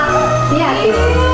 啊，别啊！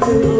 to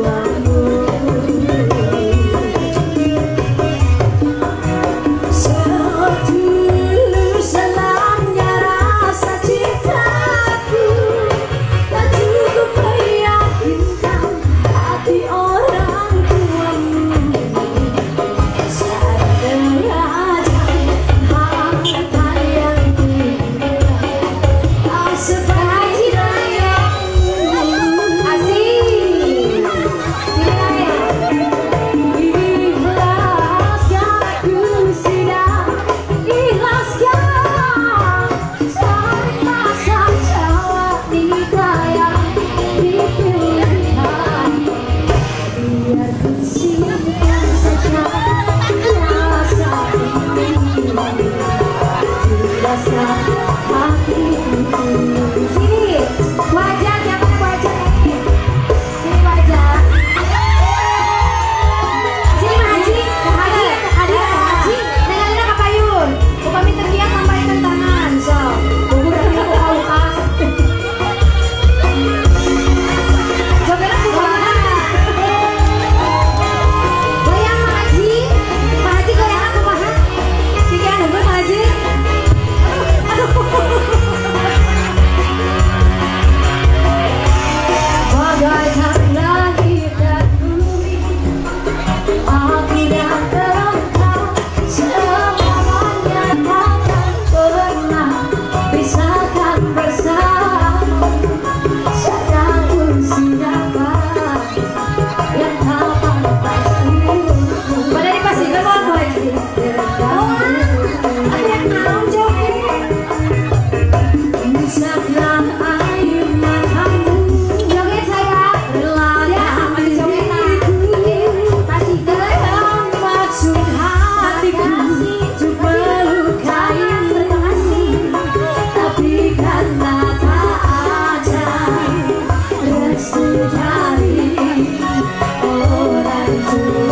Thank you.